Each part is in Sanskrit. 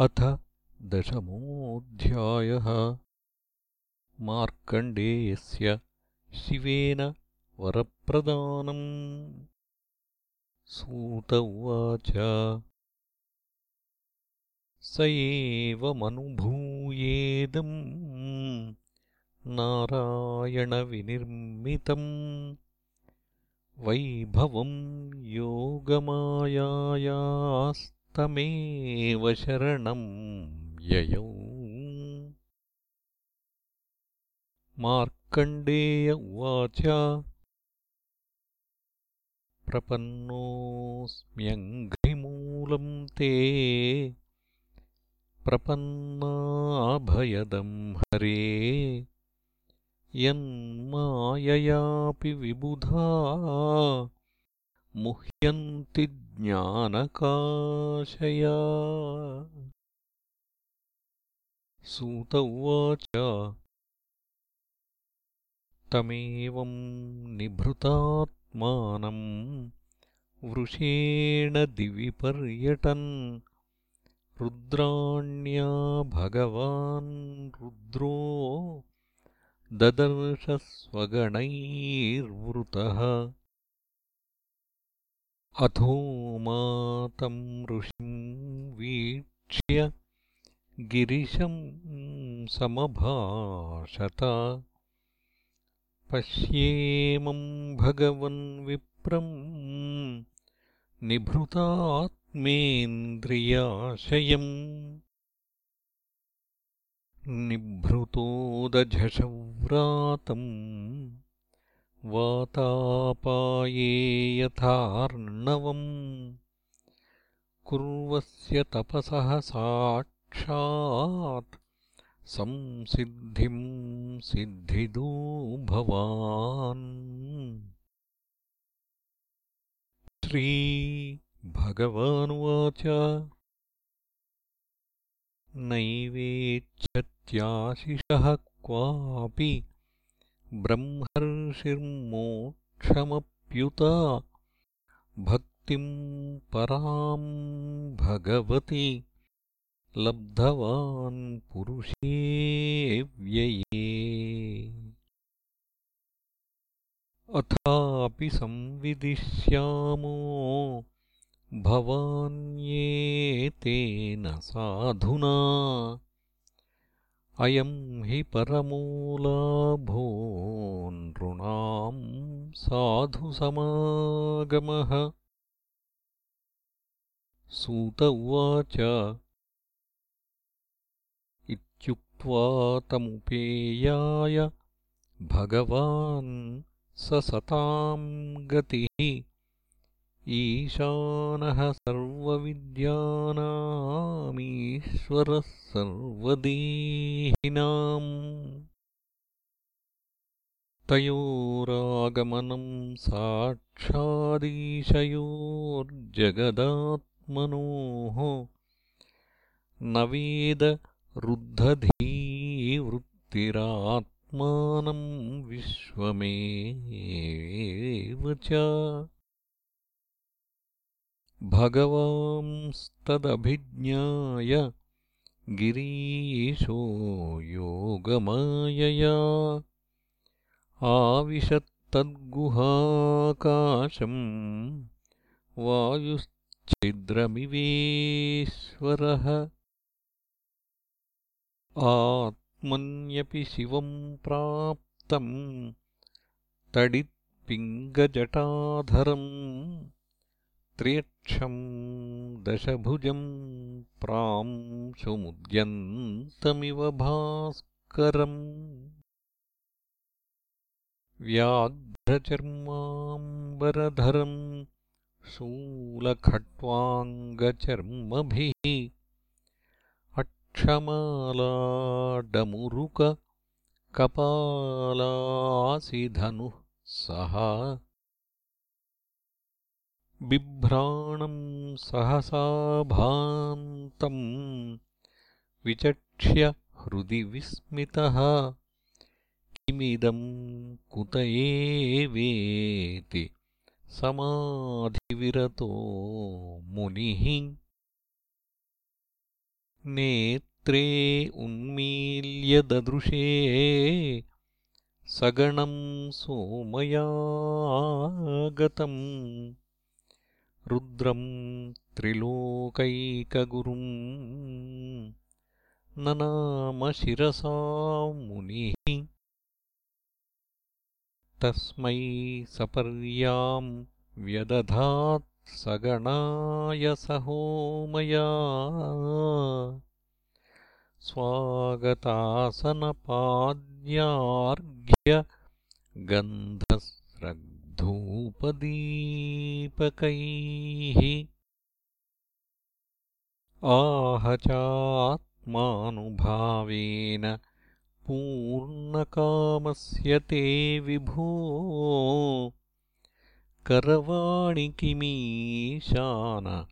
अथ दशमोऽध्यायः। मार्कण्डेयस्य शिवेन वरप्रदानम्। सूत उवाच। स एवमनुभूयेदम्। नारायणविनिर्मितम्। वैभवम् योगमायायास् तमेव शरणम् ययौ। मार्कण्डेय उवाच। प्रपन्नोऽस्म्यङ्घ्रिमूलम् ते। प्रपन्नाभयदम् हरे। यन्माययापि विबुधा। मुह्यन्ति ज्ञानकाशया। सूत उवाच। तमेवम् निभृतात्मानम् वृषेण दिवि पर्यटन्। रुद्राण्या भगवान् रुद्रो ददर्शस्वगणैर्वृतः अथो मातम् ऋषिम् वीक्ष्य गिरिशम् समभाषत। पश्येमम् भगवन् विप्रम् निभृतात्मेन्द्रियाशयम् निभृतोदझषव्रातम् वातापाये यथार्णवम्। कुर्वस्य तपसः साक्षात्। संसिद्धिम् सिद्धिदो भवान्। श्रीभगवानुवाच। नैवेच्छत्याशिषः क्वापि ब्रह्मर्षिर्मोक्षमप्युता भक्तिम् पराम् भगवति। लब्धवान् पुरुषे व्यये। अथापि संविदिश्यामो भवान्येतेन साधुना अयम् हि परमो लाभो नृणाम् साधुसमागमः। सूत उवाच। इत्युक्त्वा तमुपेयाय भगवान् स सताम् गतिः ईशानः सर्वविद्यानामीश्वरः सर्वदेहिनाम्। तयोरागमनम् साक्षादीशयोर्जगदात्मनोः। न वेदरुद्धधीवृत्तिरात्मानम् विश्वमेव च भगवांस्तदभिज्ञाय गिरीशो योगमायया। आविशत्तद्गुहाकाशम् वायुश्छिद्रमिवेश्वरः आत्मन्यपि शिवम् प्राप्तम् तडित्पिङ्गजटाधरम् त्र्यक्षम् दशभुजम् प्रांशुमुद्यन्तमिव भास्करम्। व्याघ्रचर्माम्बरधरम् शूलखट्वाङ्गचर्मभिः अक्षमालाडमुरुककपालासिधनुः सह बिभ्राणम् सहसा भान्तम् विचक्ष्य हृदि विस्मितः। किमिदम् कुत एवेति समाधिविरतो मुनिः। नेत्रे उन्मील्य ददृशे सगणम् सोमयागतम् रुद्रम् त्रिलोकैकगुरुम् ननामशिरसा मुनिः तस्मै सगणाय सहोमया। स्वागतासनपाद्यार्घ्य गन्धस्रग्धूपदीपकैः आह चात्मानुभावेन पूर्णकामस्य ते विभो। करवाणि किमीशान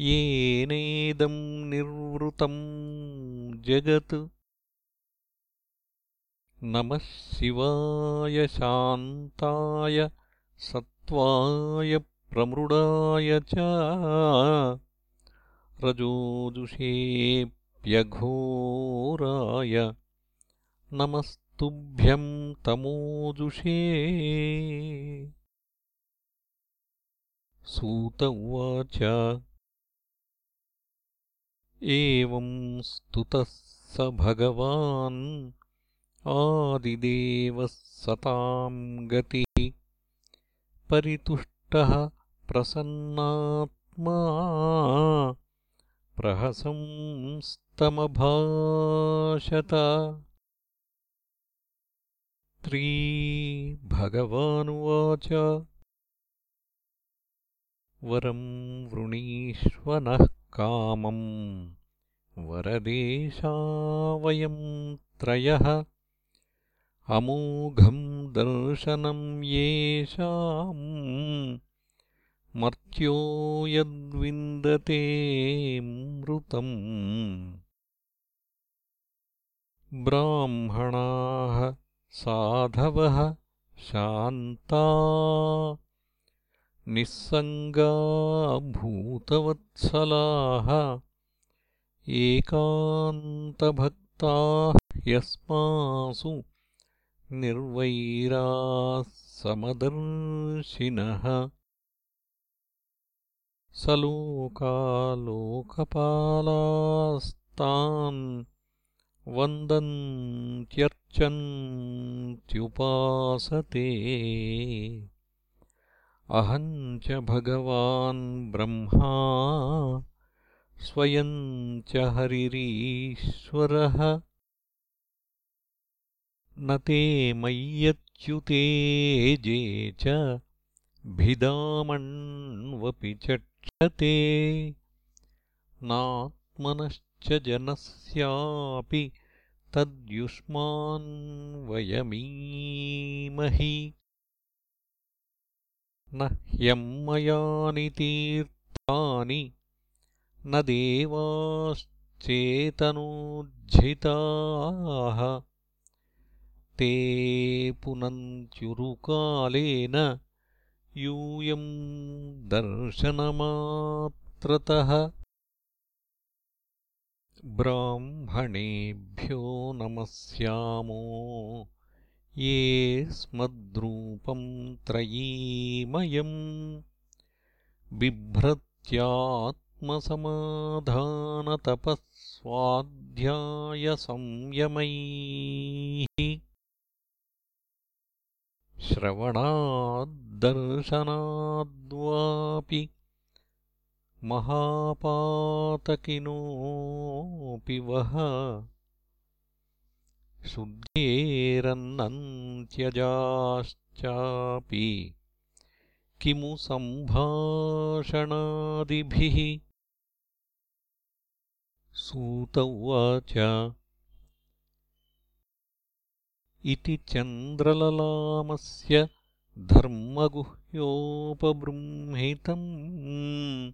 येनेदम् निर्वृतम् जगत् नमः शिवाय शान्ताय सत्त्वाय प्रमृडाय च। रजोजुषेऽप्यघोराय नमस्तुभ्यम् तमोजुषे। सूत उवाच। एवं स्तुतः स भगवान् आदिदेवः सताम् गतिः परितुष्टः प्रसन्नात्मा प्रहसंस्तमभाषत। त्री भगवानुवाच वरं वृणीष्वनः कामम् वरदेशा वयम् त्रयः अमोघम् दर्शनम् येषाम् मर्त्यो यद्विन्दतेऽमृतम् ब्राह्मणाः साधवः शान्ता निःसङ्गाभूतवत्सलाः एकान्तभक्ताः ह्यस्मासु निर्वैराः समदर्शिनः स लोकालोकपालास्तान् वन्दन्त्यर्चन्त्युपासते। अहम् च भगवान् ब्रह्मा स्वयम् च हरिरीश्वरः न ते मय्यच्युते जे च भिदामण्वपि चक्षते। नात्मनश्च जनस्यापि तद्युष्मान्वयमीमहि। न ह्यम्मयानि तीर्थानि न देवाश्चेतनोज्झिताः ते पुनन्त्युरुकालेन यूयम् दर्शनमात्रतः ब्राह्मणेभ्यो नमस्यामो ये स्मद्रूपम् त्रयीमयम् बिभ्रत्यात्मसमाधानतपःस्वाध्यायसंयमैः श्रवणाद्दर्शनाद्वापि महापातकिनोऽपि वः शुद्धेरन्नन्त्यजाश्चापि किमु सम्भाषणादिभिः? सूत उवाच इति चन्द्रललामस्य धर्मगुह्योपबृंहितम्।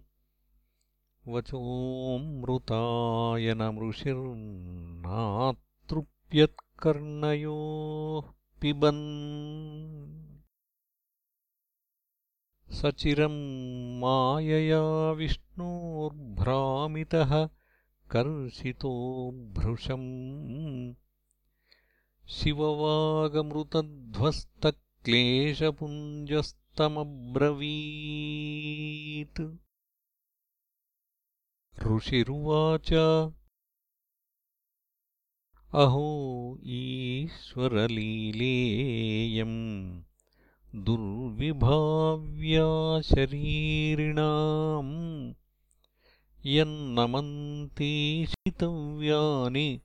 वचोऽमृतायनमृषिर्नातृप्यत् कर्णयोः पिबन्। सचिरम् मायया विष्णोर्भ्रामितः कर्षितो भृशम् शिववागमृतध्वस्तक्लेशपुञ्जस्तमब्रवीत्। ऋषिरुवाच अहो ईश्वरलीलेयम् दुर्विभाव्या शरीरिणाम् यन्नमन्ति शितव्यानि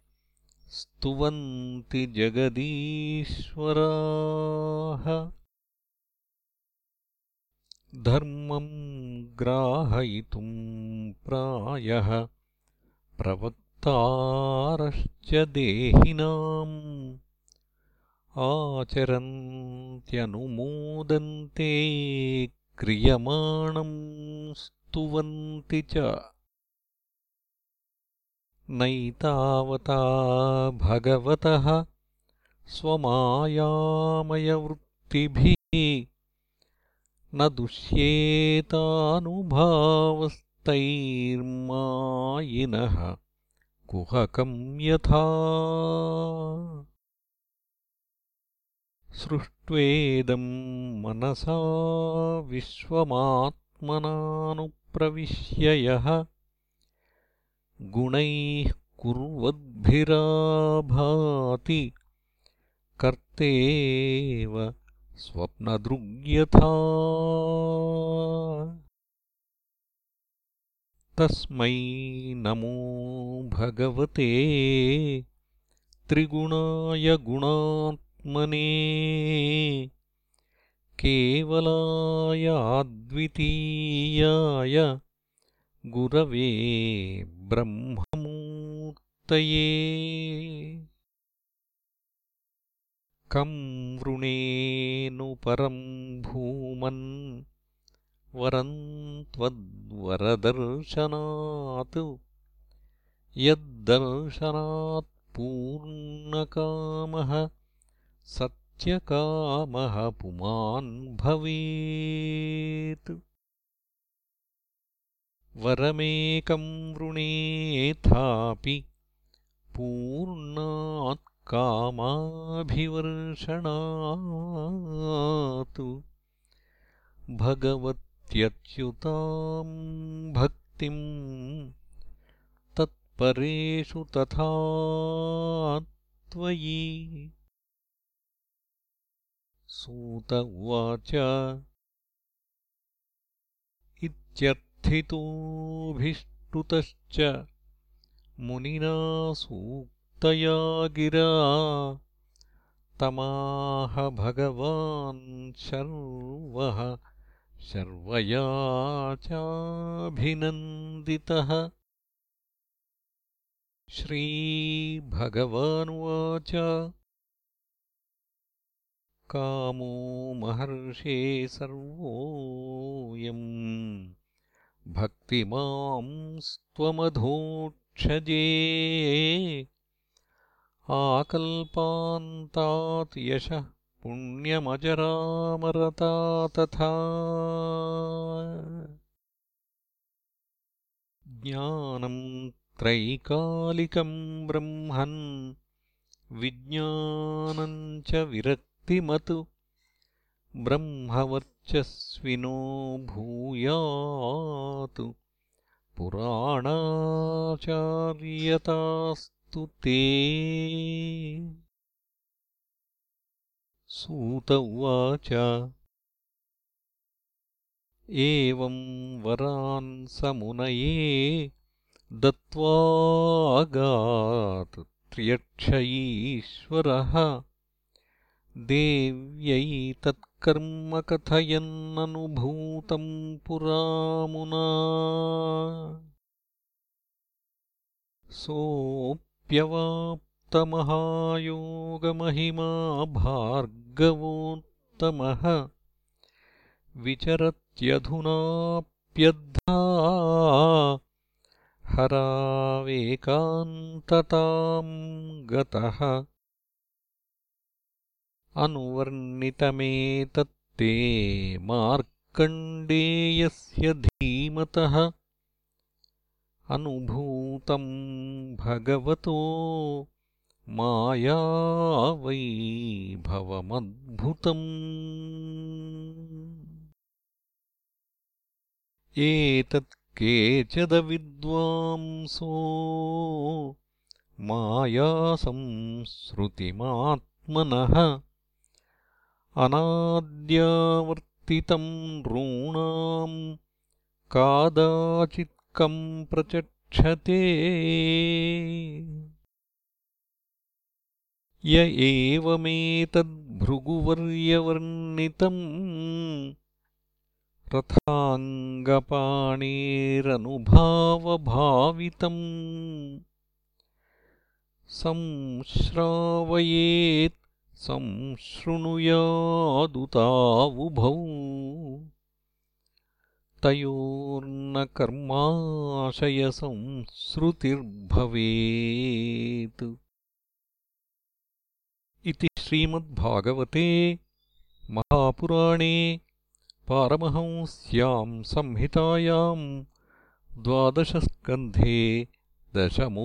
स्तुवन्ति जगदीश्वराः। धर्मम् ग्राहयितुम् प्रायः प्रवक्तारश्च देहिनाम्। आचरन्त्यनुमोदन्ते क्रियमाणम् स्तुवन्ति च नैतावता भगवतः स्वमायामयवृत्तिभिः न दुष्येतानुभावस्तैर्मायिनः कुहकम् यथा। सृष्ट्वेदम् मनसा विश्वमात्मनानुप्रविश्य यः गुणैः कुर्वद्भिराभाति। कर्तेव स्वप्नदृग्यथा। तस्मै नमो भगवते त्रिगुणाय गुणात्मने। केवलाय अद्वितीयाय गुरवे ब्रह्ममूर्तये कं वृणेनु परम् भूमन् वरम् त्वद्वरदर्शनात्। यद्दर्शनात्पूर्णकामः सत्यकामः पुमान् भवेत् वरमेकं वृणेथापि पूर्णात्कामाभिवर्षणात् भगवत्यच्युताम् भक्तिम् तत्परेषु तथा त्वयि। सूत उवाच। इत्यर्थ स्थितोऽभिष्टुतश्च मुनिना सूक्तया गिरा। तमाह भगवान् शर्वः शर्वया चाभिनन्दितः। श्रीभगवानुवाच। कामो महर्षे सर्वोऽयम् भक्तिमांस्त्वमधोक्षजे आकल्पान्तात् यशः पुण्यमजरामरता तथा। ज्ञानम् त्रैकालिकम् ब्रह्मन् विज्ञानम् च विरक्तिमत् ब्रह्मवर्चस्विनो भूयात् पुराणाचार्यतास्तु ते। सूत उवाच। एवम् वरान् समुनये दत्त्वागात् त्र्यक्ष ईश्वरः देव्यै तत्कर्म कथयन्ननुभूतम् पुरामुना। सोऽप्यवाप्तमहायोगमहिमा भार्गवोत्तमः विचरत्यधुनाप्यद्धा हरावेकान्तताम् गतः अनुवर्णितमेतत्ते मार्कण्डेयस्य धीमतः अनुभूतम् भगवतो मायावैभवमद्भुतम्। एतत् केचदविद्वांसो मायासंसृतिमात्मनः अनाद्यावर्तितं नॄणाम् कादाचित्कम् प्रचक्षते। य एवमेतद्भृगुवर्यवर्णितम् रथाङ्गपाणेरनुभावभावितम् संश्रावयेत् संशृणुयादुतावुभौ तयोर्न कर्माशयसंसृतिर्भवेत् इति श्रीमद्भागवते महापुराणे पारमहंस्याम् संहितायाम् द्वादशस्कन्धे दशमोऽध्यायः